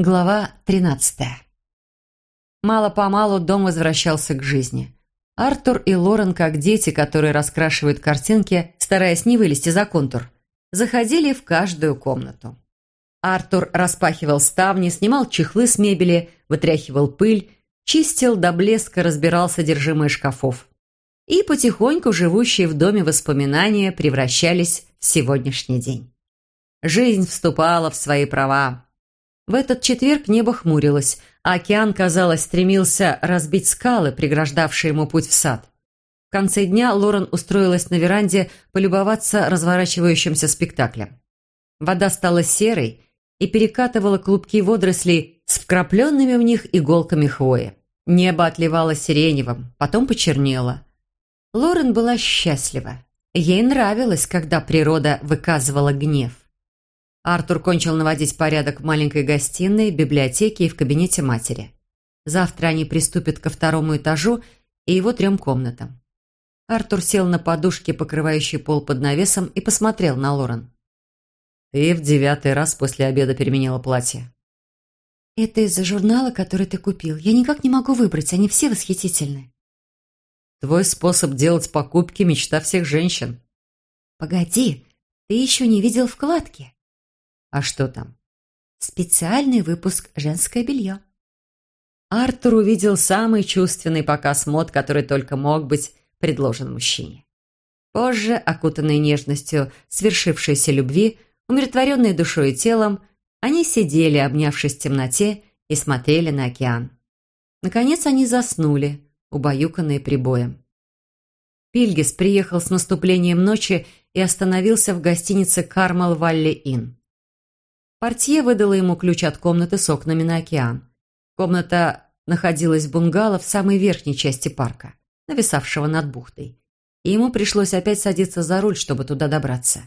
Глава 13. Мало-помалу дом возвращался к жизни. Артур и Лорен, как дети, которые раскрашивают картинки, стараясь не вылезти за контур, заходили в каждую комнату. Артур распахивал ставни, снимал чехлы с мебели, вытряхивал пыль, чистил до блеска, разбирал содержимое шкафов. И потихоньку живущие в доме воспоминания превращались в сегодняшний день. Жизнь вступала в свои права, в этот четверг небо хмурилось, а океан, казалось, стремился разбить скалы, преграждавшие ему путь в сад. В конце дня Лорен устроилась на веранде полюбоваться разворачивающимся спектаклем. Вода стала серой и перекатывала клубки водорослей с вкрапленными в них иголками хвои. Небо отливало сиреневым, потом почернело. Лорен была счастлива. Ей нравилось, когда природа выказывала гнев. Артур кончил наводить порядок в маленькой гостиной, библиотеке и в кабинете матери. Завтра они приступят ко второму этажу и его трем комнатам. Артур сел на подушке, покрывающей пол под навесом, и посмотрел на Лорен. «Ты в девятый раз после обеда переменила платье». «Это из-за журнала, который ты купил. Я никак не могу выбрать, они все восхитительны». «Твой способ делать покупки – мечта всех женщин». «Погоди, ты еще не видел вкладки». А что там? Специальный выпуск «Женское белье». Артур увидел самый чувственный показ мод, который только мог быть предложен мужчине. Позже, окутанные нежностью свершившейся любви, умиротворенные душой и телом, они сидели, обнявшись в темноте, и смотрели на океан. Наконец они заснули, убаюканные прибоем. Пильгис приехал с наступлением ночи и остановился в гостинице «Кармел Валли Инн». Портье выдала ему ключ от комнаты с окнами на океан. Комната находилась в бунгало в самой верхней части парка, нависавшего над бухтой. И ему пришлось опять садиться за руль, чтобы туда добраться.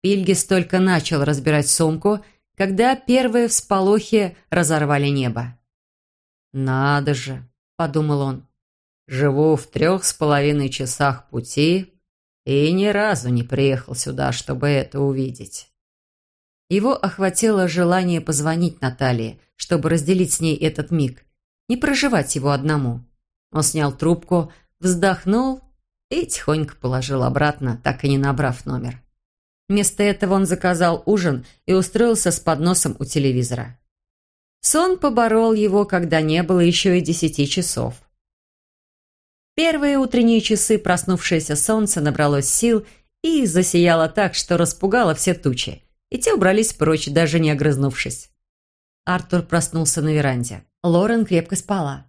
Пильгис только начал разбирать сумку, когда первые всполохи разорвали небо. «Надо же», — подумал он, — «живу в трех с половиной часах пути и ни разу не приехал сюда, чтобы это увидеть». Его охватило желание позвонить Наталье, чтобы разделить с ней этот миг, не проживать его одному. Он снял трубку, вздохнул и тихонько положил обратно, так и не набрав номер. Вместо этого он заказал ужин и устроился с подносом у телевизора. Сон поборол его, когда не было еще и десяти часов. Первые утренние часы проснувшееся солнце набралось сил и засияло так, что распугало все тучи и те убрались прочь, даже не огрызнувшись. Артур проснулся на веранде. Лорен крепко спала.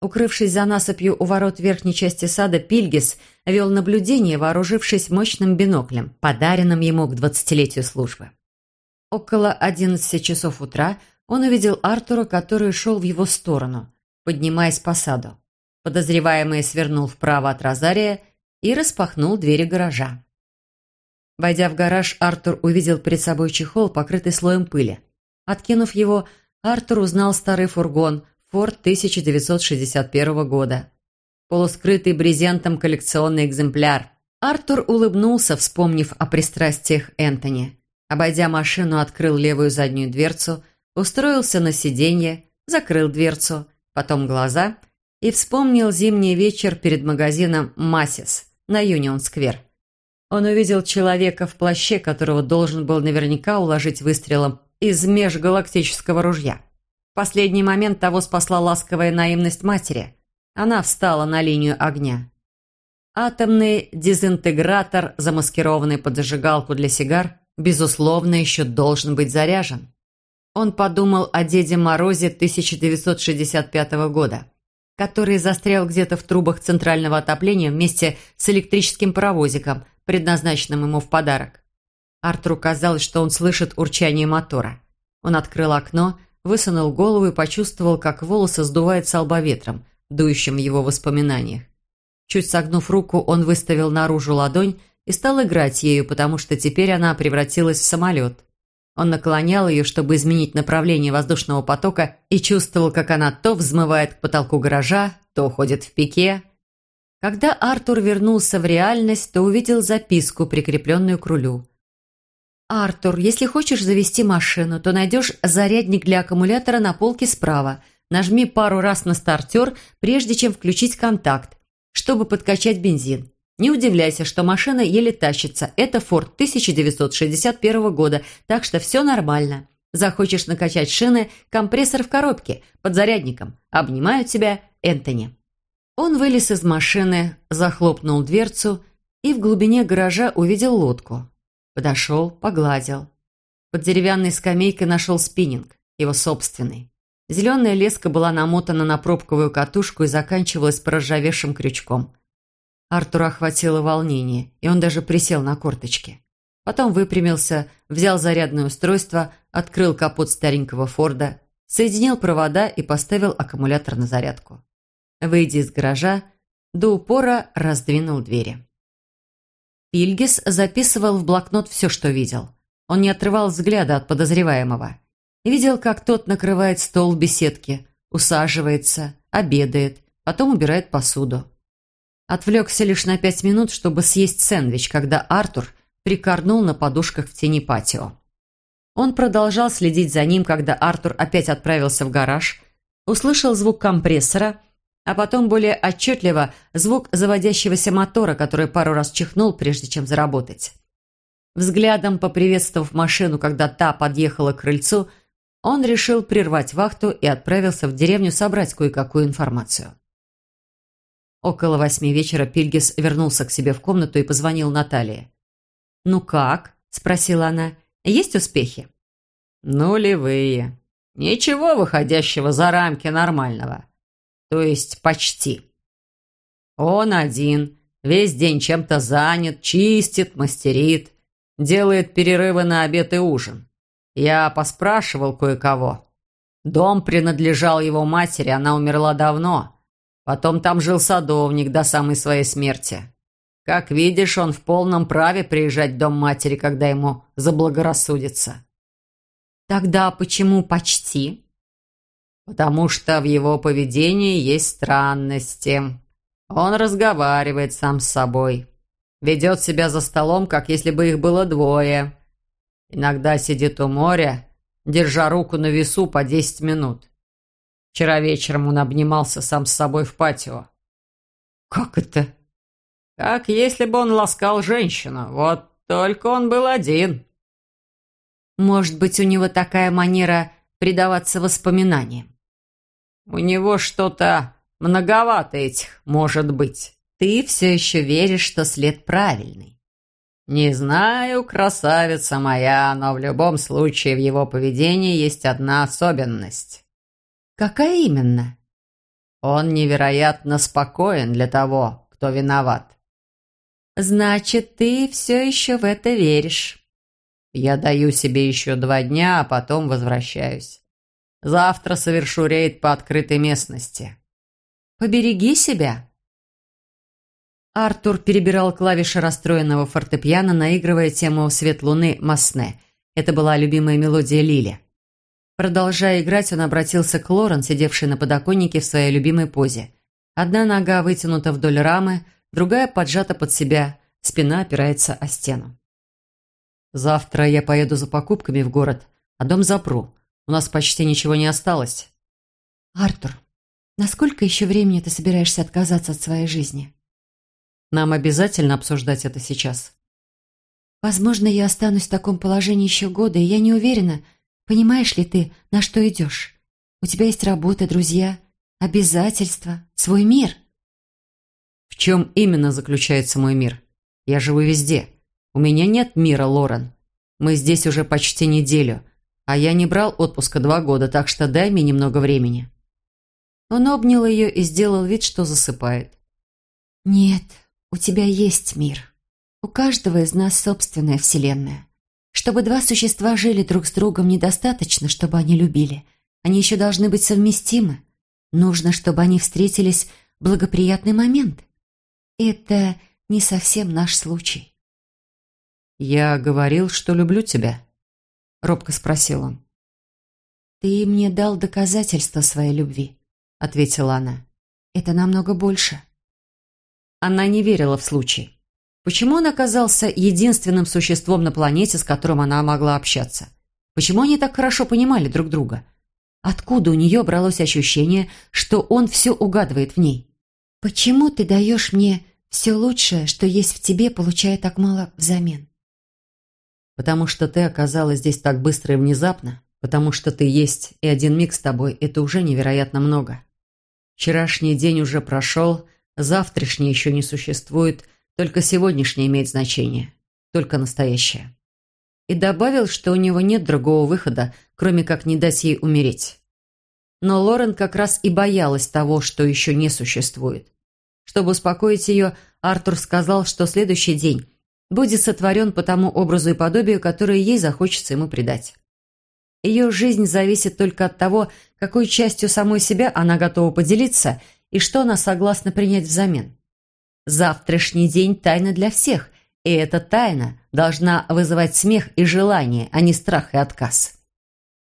Укрывшись за насыпью у ворот верхней части сада, Пильгис вел наблюдение, вооружившись мощным биноклем, подаренным ему к двадцатилетию службы. Около одиннадцати часов утра он увидел Артура, который шел в его сторону, поднимаясь по саду. Подозреваемый свернул вправо от Розария и распахнул двери гаража. Войдя в гараж, Артур увидел перед собой чехол, покрытый слоем пыли. Откинув его, Артур узнал старый фургон «Форд» 1961 года. Полускрытый брезентом коллекционный экземпляр. Артур улыбнулся, вспомнив о пристрастиях Энтони. Обойдя машину, открыл левую заднюю дверцу, устроился на сиденье, закрыл дверцу, потом глаза и вспомнил зимний вечер перед магазином «Массис» на Юнион-сквер. Он увидел человека в плаще, которого должен был наверняка уложить выстрелом из межгалактического ружья. В последний момент того спасла ласковая наивность матери. Она встала на линию огня. Атомный дезинтегратор, замаскированный под зажигалку для сигар, безусловно, еще должен быть заряжен. Он подумал о Деде Морозе 1965 года, который застрял где-то в трубах центрального отопления вместе с электрическим паровозиком, предназначенным ему в подарок. Артуру казалось, что он слышит урчание мотора. Он открыл окно, высунул голову и почувствовал, как волосы сдувает с лба ветром, дующим в его воспоминаниях. Чуть согнув руку, он выставил наружу ладонь и стал играть ею, потому что теперь она превратилась в самолет. Он наклонял ее, чтобы изменить направление воздушного потока, и чувствовал, как она то взмывает к потолку гаража, то уходит в пике, когда Артур вернулся в реальность, то увидел записку, прикрепленную к рулю. «Артур, если хочешь завести машину, то найдешь зарядник для аккумулятора на полке справа. Нажми пару раз на стартер, прежде чем включить контакт, чтобы подкачать бензин. Не удивляйся, что машина еле тащится. Это Форд 1961 года, так что все нормально. Захочешь накачать шины, компрессор в коробке, под зарядником. Обнимаю тебя, Энтони». Он вылез из машины, захлопнул дверцу и в глубине гаража увидел лодку. Подошел, погладил. Под деревянной скамейкой нашел спиннинг, его собственный. Зеленая леска была намотана на пробковую катушку и заканчивалась проржавевшим крючком. Артура охватило волнение, и он даже присел на корточки. Потом выпрямился, взял зарядное устройство, открыл капот старенького Форда, соединил провода и поставил аккумулятор на зарядку. Выйдя из гаража, до упора раздвинул двери. Пильгис записывал в блокнот все, что видел. Он не отрывал взгляда от подозреваемого. Видел, как тот накрывает стол в беседке, усаживается, обедает, потом убирает посуду. Отвлекся лишь на пять минут, чтобы съесть сэндвич, когда Артур прикорнул на подушках в тени патио. Он продолжал следить за ним, когда Артур опять отправился в гараж, услышал звук компрессора, а потом более отчетливо звук заводящегося мотора, который пару раз чихнул, прежде чем заработать. Взглядом поприветствовав машину, когда та подъехала к крыльцу, он решил прервать вахту и отправился в деревню собрать кое-какую информацию. Около восьми вечера Пильгис вернулся к себе в комнату и позвонил Наталье. «Ну как?» – спросила она. Есть успехи?» «Нулевые. Ничего выходящего за рамки нормального. То есть почти. Он один, весь день чем-то занят, чистит, мастерит, делает перерывы на обед и ужин. Я поспрашивал кое-кого. Дом принадлежал его матери, она умерла давно. Потом там жил садовник до самой своей смерти. Как видишь, он в полном праве приезжать в дом матери, когда ему заблагорассудится. Тогда почему почти? Потому что в его поведении есть странности. Он разговаривает сам с собой. Ведет себя за столом, как если бы их было двое. Иногда сидит у моря, держа руку на весу по десять минут. Вчера вечером он обнимался сам с собой в патио. «Как это?» Как если бы он ласкал женщину, вот только он был один. Может быть, у него такая манера предаваться воспоминаниям? У него что-то многовато этих, может быть. Ты все еще веришь, что след правильный. Не знаю, красавица моя, но в любом случае в его поведении есть одна особенность. Какая именно? Он невероятно спокоен для того, кто виноват. «Значит, ты все еще в это веришь?» «Я даю себе еще два дня, а потом возвращаюсь. Завтра совершу рейд по открытой местности». «Побереги себя». Артур перебирал клавиши расстроенного фортепиано, наигрывая тему «Свет луны» Масне. Это была любимая мелодия Лили. Продолжая играть, он обратился к Лорен, сидевшей на подоконнике в своей любимой позе. Одна нога вытянута вдоль рамы, другая поджата под себя, спина опирается о стену. «Завтра я поеду за покупками в город, а дом запру. У нас почти ничего не осталось». «Артур, насколько еще времени ты собираешься отказаться от своей жизни?» «Нам обязательно обсуждать это сейчас». «Возможно, я останусь в таком положении еще года, и я не уверена, понимаешь ли ты, на что идешь. У тебя есть работа, друзья, обязательства, свой мир». В чем именно заключается мой мир? Я живу везде. У меня нет мира, Лорен. Мы здесь уже почти неделю, а я не брал отпуска два года, так что дай мне немного времени». Он обнял ее и сделал вид, что засыпает. «Нет, у тебя есть мир. У каждого из нас собственная вселенная. Чтобы два существа жили друг с другом, недостаточно, чтобы они любили. Они еще должны быть совместимы. Нужно, чтобы они встретились в благоприятный момент. Это не совсем наш случай. «Я говорил, что люблю тебя?» — робко спросил он. «Ты мне дал доказательство своей любви», — ответила она. «Это намного больше». Она не верила в случай. Почему он оказался единственным существом на планете, с которым она могла общаться? Почему они так хорошо понимали друг друга? Откуда у нее бралось ощущение, что он все угадывает в ней? «Почему ты даешь мне все лучшее, что есть в тебе, получая так мало взамен?» «Потому что ты оказалась здесь так быстро и внезапно, потому что ты есть, и один миг с тобой – это уже невероятно много. Вчерашний день уже прошел, завтрашний еще не существует, только сегодняшний имеет значение, только настоящее» и добавил, что у него нет другого выхода, кроме как не дать ей умереть. Но Лорен как раз и боялась того, что еще не существует. Чтобы успокоить ее, Артур сказал, что следующий день будет сотворен по тому образу и подобию, которое ей захочется ему придать. Ее жизнь зависит только от того, какой частью самой себя она готова поделиться и что она согласна принять взамен. Завтрашний день – тайна для всех, и эта тайна должна вызывать смех и желание, а не страх и отказ.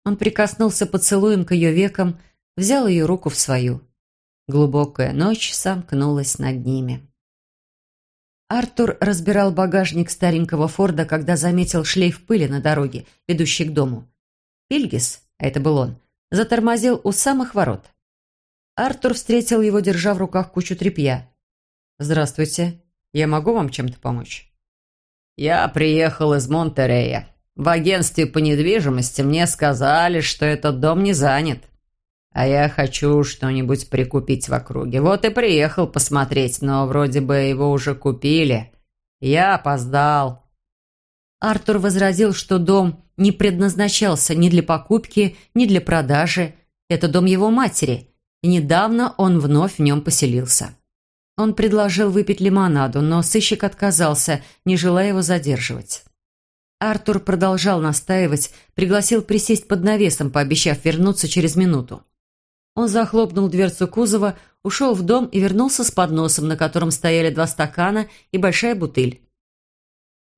Он прикоснулся поцелуем к ее векам, взял ее руку в свою. Глубокая ночь сомкнулась над ними. Артур разбирал багажник старенького Форда, когда заметил шлейф пыли на дороге, ведущей к дому. Пильгис, а это был он, затормозил у самых ворот. Артур встретил его, держа в руках кучу тряпья. «Здравствуйте. Я могу вам чем-то помочь?» «Я приехал из Монтерея. В агентстве по недвижимости мне сказали, что этот дом не занят. А я хочу что-нибудь прикупить в округе. Вот и приехал посмотреть, но вроде бы его уже купили. Я опоздал». Артур возразил, что дом не предназначался ни для покупки, ни для продажи. Это дом его матери, и недавно он вновь в нем поселился. Он предложил выпить лимонаду, но сыщик отказался, не желая его задерживать. Артур продолжал настаивать, пригласил присесть под навесом, пообещав вернуться через минуту. Он захлопнул дверцу кузова, ушел в дом и вернулся с подносом, на котором стояли два стакана и большая бутыль.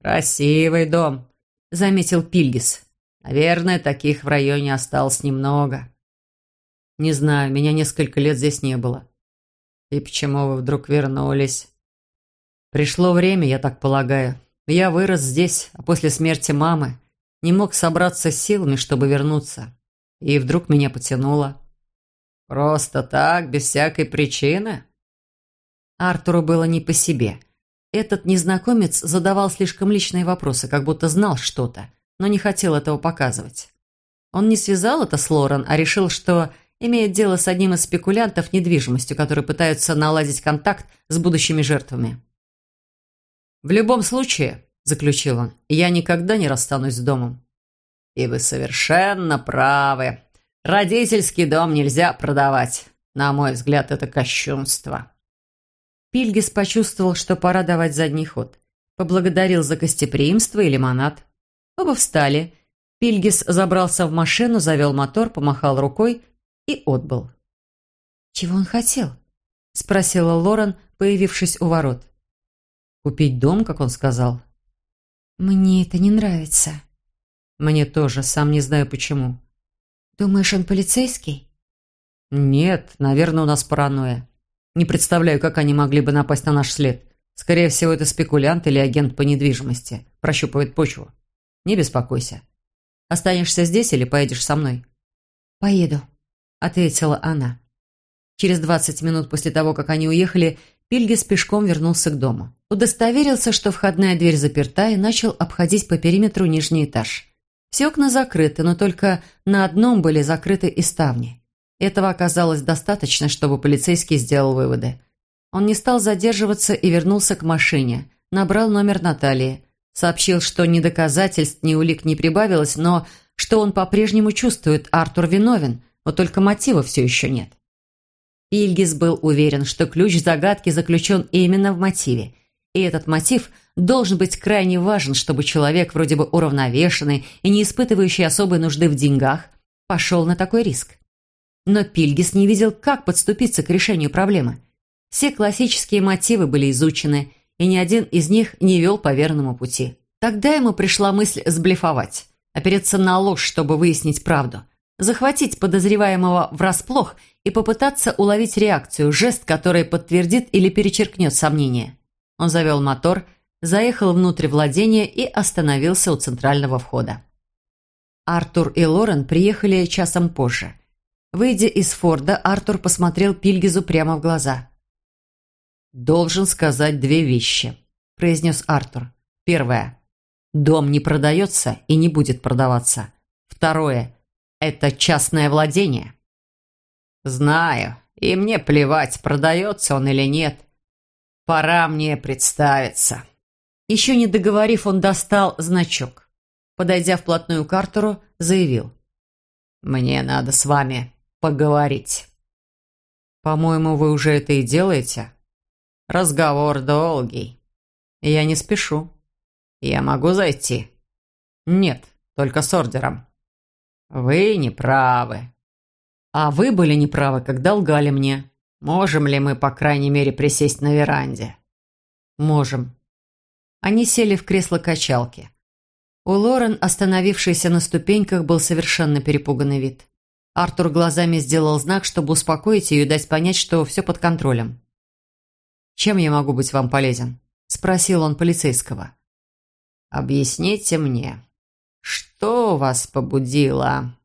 «Красивый дом», — заметил Пильгис. «Наверное, таких в районе осталось немного». «Не знаю, меня несколько лет здесь не было», «И почему вы вдруг вернулись?» «Пришло время, я так полагаю. Я вырос здесь, а после смерти мамы не мог собраться с силами, чтобы вернуться. И вдруг меня потянуло». «Просто так, без всякой причины?» Артуру было не по себе. Этот незнакомец задавал слишком личные вопросы, как будто знал что-то, но не хотел этого показывать. Он не связал это с Лорен, а решил, что имеет дело с одним из спекулянтов недвижимостью, которые пытаются наладить контакт с будущими жертвами. «В любом случае», – заключил он, – «я никогда не расстанусь с домом». «И вы совершенно правы. Родительский дом нельзя продавать. На мой взгляд, это кощунство». Пильгис почувствовал, что пора давать задний ход. Поблагодарил за гостеприимство и лимонад. Оба встали. Пильгис забрался в машину, завел мотор, помахал рукой – и отбыл. «Чего он хотел?» – спросила Лорен, появившись у ворот. «Купить дом, как он сказал?» «Мне это не нравится». «Мне тоже, сам не знаю почему». «Думаешь, он полицейский?» «Нет, наверное, у нас паранойя. Не представляю, как они могли бы напасть на наш след. Скорее всего, это спекулянт или агент по недвижимости. Прощупывает почву. Не беспокойся. Останешься здесь или поедешь со мной?» «Поеду», – ответила она. Через двадцать минут после того, как они уехали, Пильгис пешком вернулся к дому. Удостоверился, что входная дверь заперта, и начал обходить по периметру нижний этаж. Все окна закрыты, но только на одном были закрыты и ставни. Этого оказалось достаточно, чтобы полицейский сделал выводы. Он не стал задерживаться и вернулся к машине. Набрал номер Натальи. Сообщил, что ни доказательств, ни улик не прибавилось, но что он по-прежнему чувствует, Артур виновен, вот только мотива все еще нет. Ильгис был уверен, что ключ загадки заключен именно в мотиве. И этот мотив должен быть крайне важен, чтобы человек, вроде бы уравновешенный и не испытывающий особой нужды в деньгах, пошел на такой риск. Но Пильгис не видел, как подступиться к решению проблемы. Все классические мотивы были изучены, и ни один из них не вел по верному пути. Тогда ему пришла мысль сблефовать, опереться на ложь, чтобы выяснить правду – захватить подозреваемого врасплох и попытаться уловить реакцию, жест, который подтвердит или перечеркнет сомнение. Он завел мотор, заехал внутрь владения и остановился у центрального входа. Артур и Лорен приехали часом позже. Выйдя из Форда, Артур посмотрел Пильгизу прямо в глаза. «Должен сказать две вещи», – произнес Артур. «Первое. Дом не продается и не будет продаваться. Второе. Это частное владение». «Знаю, и мне плевать, продается он или нет. Пора мне представиться». Еще не договорив, он достал значок. Подойдя вплотную к Артуру, заявил. «Мне надо с вами поговорить». «По-моему, вы уже это и делаете?» «Разговор долгий. Я не спешу. Я могу зайти?» «Нет, только с ордером». «Вы не правы». «А вы были неправы, когда лгали мне. Можем ли мы, по крайней мере, присесть на веранде?» «Можем. Они сели в кресло-качалки. У Лорен, остановившейся на ступеньках, был совершенно перепуганный вид. Артур глазами сделал знак, чтобы успокоить ее и дать понять, что все под контролем. «Чем я могу быть вам полезен?» – спросил он полицейского. «Объясните мне, что вас побудило?»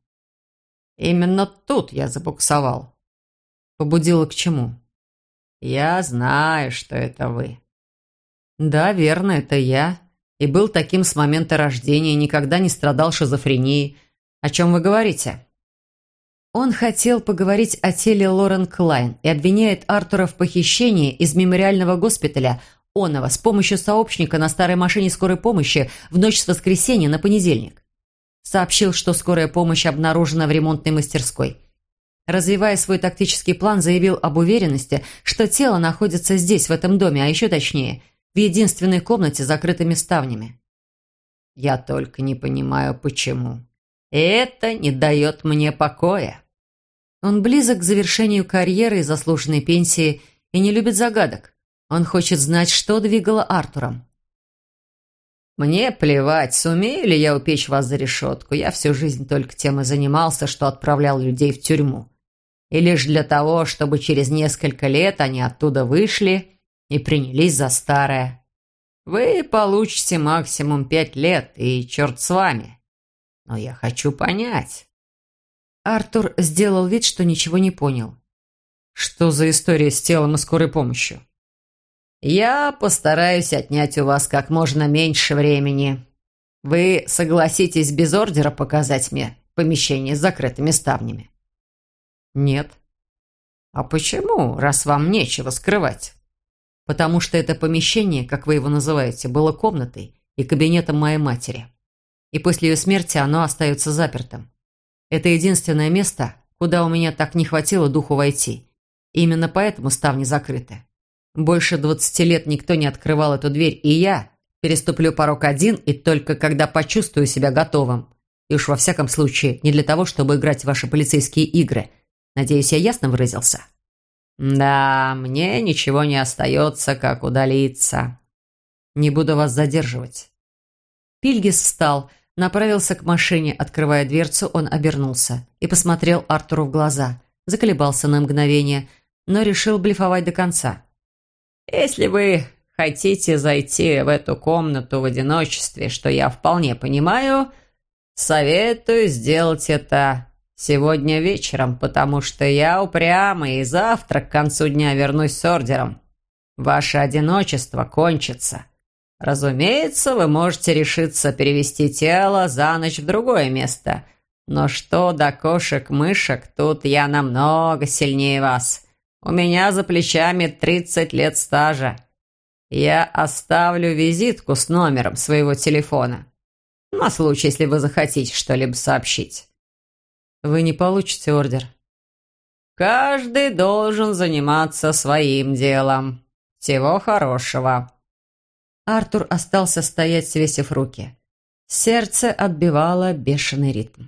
«Именно тут я забуксовал». «Побудило к чему?» «Я знаю, что это вы. «Да, верно, это я. И был таким с момента рождения, никогда не страдал шизофренией. О чем вы говорите?» Он хотел поговорить о теле Лорен Клайн и обвиняет Артура в похищении из мемориального госпиталя Онова с помощью сообщника на старой машине скорой помощи в ночь с воскресенья на понедельник. Сообщил, что скорая помощь обнаружена в ремонтной мастерской. Развивая свой тактический план, заявил об уверенности, что тело находится здесь, в этом доме, а еще точнее, в единственной комнате с закрытыми ставнями. Я только не понимаю, почему. Это не дает мне покоя. Он близок к завершению карьеры и заслуженной пенсии и не любит загадок. Он хочет знать, что двигало Артуром. «Мне плевать, сумею ли я упечь вас за решетку. Я всю жизнь только тем и занимался, что отправлял людей в тюрьму. И лишь для того, чтобы через несколько лет они оттуда вышли и принялись за старое. Вы получите максимум пять лет, и черт с вами. Но я хочу понять». Артур сделал вид, что ничего не понял. «Что за история с телом и скорой помощью?» «Я постараюсь отнять у вас как можно меньше времени. Вы согласитесь без ордера показать мне помещение с закрытыми ставнями?» «Нет». «А почему, раз вам нечего скрывать?» Потому что это помещение, как вы его называете, было комнатой и кабинетом моей матери. И после ее смерти оно остается запертым. Это единственное место, куда у меня так не хватило духу войти. И именно поэтому ставни закрыты. Больше двадцати лет никто не открывал эту дверь, и я переступлю порог один, и только когда почувствую себя готовым. И уж во всяком случае, не для того, чтобы играть в ваши полицейские игры. Надеюсь, я ясно выразился?» «Да, мне ничего не остается, как удалиться. Не буду вас задерживать». Пильгис встал, направился к машине. Открывая дверцу, он обернулся и посмотрел Артуру в глаза. Заколебался на мгновение, но решил блефовать до конца. «Если вы хотите зайти в эту комнату в одиночестве, что я вполне понимаю, советую сделать это Сегодня вечером, потому что я упрямый и завтра к концу дня вернусь с ордером. Ваше одиночество кончится. Разумеется, вы можете решиться перевести тело за ночь в другое место. Но что до кошек-мышек, тут я намного сильнее вас. У меня за плечами 30 лет стажа. Я оставлю визитку с номером своего телефона. На случай, если вы захотите что-либо сообщить. Вы не получите ордер. Каждый должен заниматься своим делом. Всего хорошего. Артур остался стоять, свесив руки. Сердце отбивало бешеный ритм.